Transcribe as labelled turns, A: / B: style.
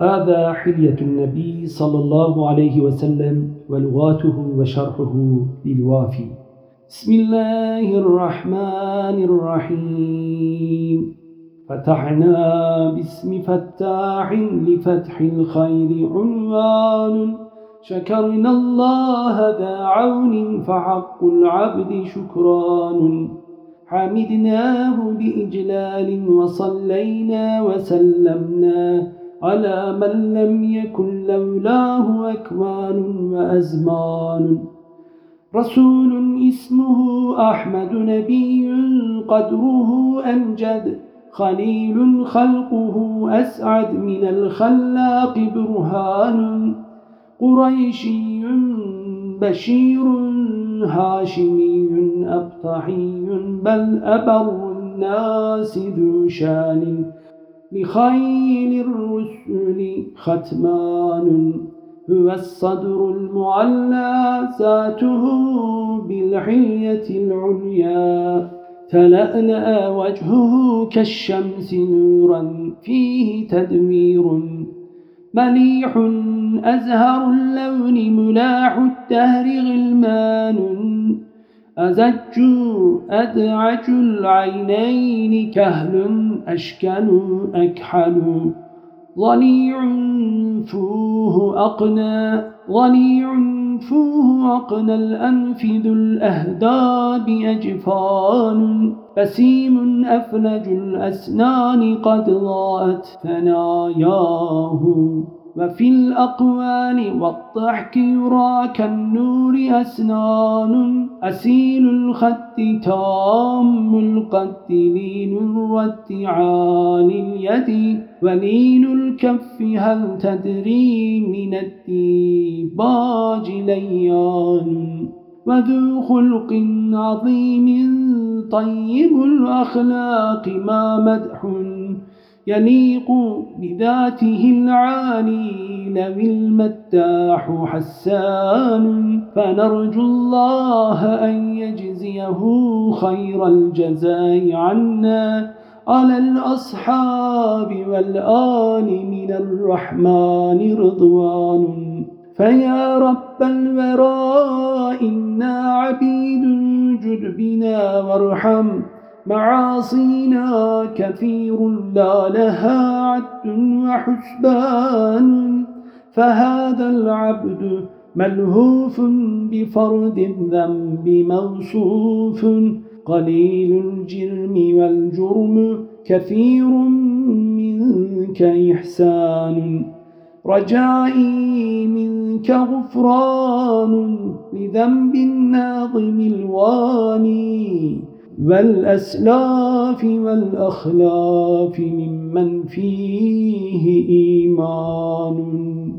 A: هذا حلية النبي صلى الله عليه وسلم ولغاته وشرحه للوافي بسم الله الرحمن الرحيم. فتحنا باسم فتاح لفتح الخير عنوان. شكرنا الله ذا عون فحق العبد شكران. حمدناه بإجلال وصلينا وسلمنا على من لم يكن لولاه أكوان وأزمان. رسول اسمه أحمد نبي قدره أمجد خليل خلقه أسعد من الخلاق برهان. قريشي بشير هاشمي أبطحي بل أبر الناس ذو شان. لخيل الرسل ختمان هو الصدر المعلى ذاته بالحلية العليا. تلألأ وجهه كالشمس نورا فيه تدمير مليح أزهر اللون ملاح الدهر غلمان. أزج أدعج العينين كهل أشكل أكحل ضليع فوه أقنى ضليع فوه أقنى الأنف ذو الأهداب أجفان. بسيم أفلج الأسنان قد ضاءت ثناياه. وفي الأقوال والضحك يرى كالنور أسنان أسيل الخط تام القد لين الرتعال اليد ولين الكف هل تدري من الديباج ليان وذو خلق عظيم طيب الأخلاق ما مدح يليق بذاته العالي لو المتاح حسان. فنرجو الله أن يجزيه خير الجزاء عنا على الأصحاب والآل من الرحمن رضوان. فيا رب الوراء إنا عبيد جد بنا وارحم. معاصينا كثير لا لها عد وحسبان. فهذا العبد ملهوف بفرد الذنب موصوف. قليل الجرم والجرم كثير منك إحسان. رجائي منك غفران لذنب الناظم الواني. والأسلاف والأخلاف ممن فيه إيمان.